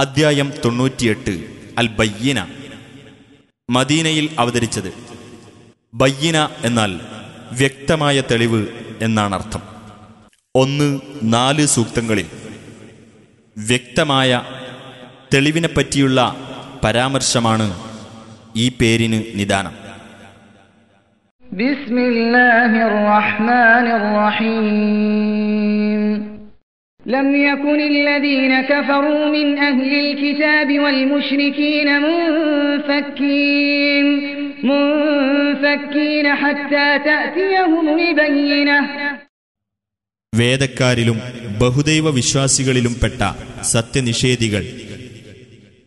അധ്യായം തൊണ്ണൂറ്റിയെട്ട് അൽ ബയ്യന മദീനയിൽ അവതരിച്ചത്. ബയ്യന എന്നാൽ വ്യക്തമായ തെളിവ് എന്നാണ് അർത്ഥം ഒന്ന് നാല് സൂക്തങ്ങളിൽ വ്യക്തമായ തെളിവിനെപ്പറ്റിയുള്ള പരാമർശമാണ് ഈ പേരിന് നിദാനം. ബിസ്മില്ലാഹിർ റഹ്മാനിർ റഹീം. لم يكن الذين كفروا من أهل الكتاب والمشركين منفكين منفكين حتى تأتيهم البينة വേദക്കാരിലും ബഹുദൈവ വിശ്വാസികളിലും പെട്ട സത്യനിഷേധികൾ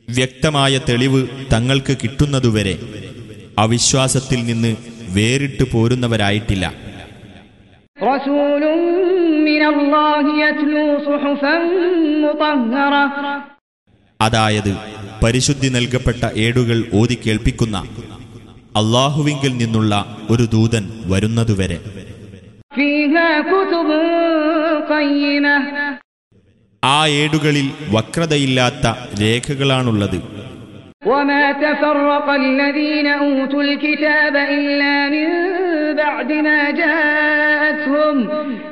വ്യക്തമായ തെളിവ് തങ്ങൾക്ക് കിട്ടുന്നതുവരെ അവിശ്വാസത്തിൽ നിന്ന് വേറിട്ടു പോരുന്നവരായിട്ടില്ല അതായത് പരിശുദ്ധി നൽകപ്പെട്ട ഏടുകൾ ഓതി കേൾപ്പിക്കുന്ന അള്ളാഹുവിങ്കിൽ നിന്നുള്ള ഒരു ദൂതൻ വരുന്നതുവരെ فيها كتب قيمة ആ ഏടുകളിൽ വക്രതയില്ലാത്ത രേഖകളാണുള്ളത് وما تفرق الذين أوتوا الكتاب إلا من بعد ما جاءتهم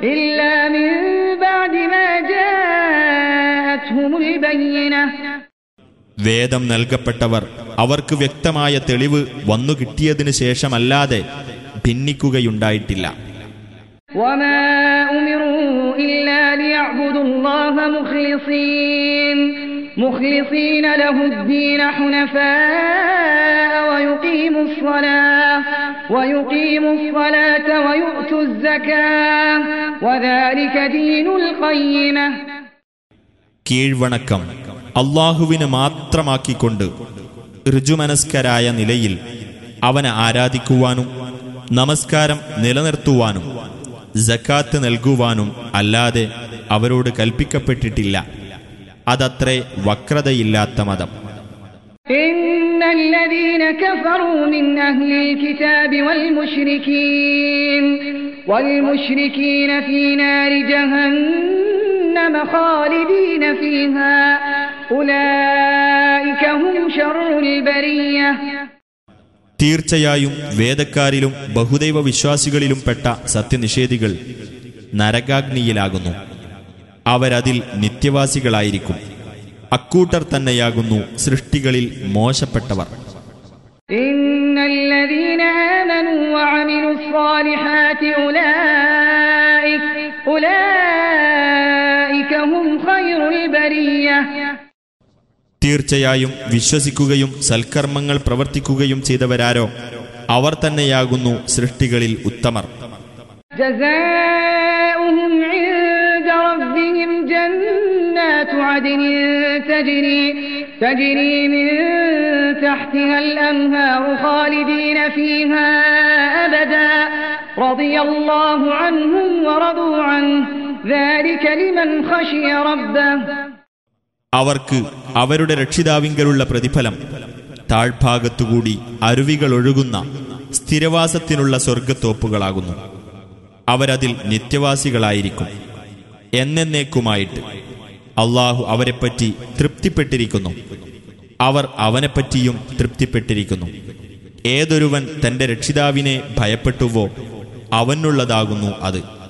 إلا من بعد ما جاءتهم البينة വേദം നൽകപ്പെട്ടവർ അവർക്ക് വ്യക്തമായ തെളിവ് വന്നു കിട്ടിയതിനു ശേഷമല്ലാതെ ഭിന്നിക്കുകയുണ്ടായിട്ടില്ല وما أمروا إلا ليعبدوا الله مخلصين مخلصين له الدين حنفاء ويقيموا الصلاة ويقيموا الصلاة ويؤتوا الزكاة وذلك دين القيمة കീഴ്വണക്കം അള്ളാഹുവിന് മാത്രമാക്കിക്കൊണ്ട് ഋജുമനസ്കരായ നിലയിൽ അവനെ ആരാധിക്കുവാനും നമസ്കാരം നിലനിർത്തുവാനും ജക്കാത്ത് നൽകുവാനും അല്ലാതെ അവരോട് കൽപ്പിക്കപ്പെട്ടിട്ടില്ല അതത്രേ വക്രതയില്ലാത്ത മതം إن الذين كفروا من أهل الكتاب والمشركين والمشركين في نار جهنم خالدين فيها أولئك هم شر البرية തീർച്ചയായും വേദക്കാരിലും ബഹുദൈവ വിശ്വാസികളിലും പെട്ട സത്യനിഷേധികൾ നരകാഗ്നിയിലാകുന്നു അവരതിൽ നിത്യവാസികളായിരിക്കും. അക്കൂട്ടർ തന്നെയാകുന്നു സൃഷ്ടികളിൽ മോശപ്പെട്ടവർ. തീർച്ചയായും വിശ്വസിക്കുകയും സൽക്കർമ്മങ്ങൾ പ്രവർത്തിക്കുകയും ചെയ്തവരാരോ? അവർ തന്നെയാകുന്നു സൃഷ്ടികളിൽ ഉത്തമർ. ജസാഉഹും عدن تجري تجري من تحتها الأنهار خالدين فيها أبدا رضي الله عنهم ورضوا عنه ذلك لمن خشي ربه അവർക്ക് അവരുടെ രക്ഷിതാവിങ്കലുള്ള പ്രതിഫലം താഴ്ഭാഗത്തുകൂടി അരുവികൾ ഒഴുകുന്ന സ്ഥിരവാസത്തിനുള്ള സ്വർഗത്തോപ്പുകളാകുന്നു അവരതിൽ നിത്യവാസികളായിരിക്കും എന്നേക്കുമായിട്ട് അള്ളാഹു അവരെപ്പറ്റി തൃപ്തിപ്പെട്ടിരിക്കുന്നു. അവർ അവനെപ്പറ്റിയും തൃപ്തിപ്പെട്ടിരിക്കുന്നു. ഏതൊരുവൻ തന്റെ രക്ഷിതാവിനെ ഭയപ്പെട്ടുവോ അവനുള്ളതാകുന്നു അത്.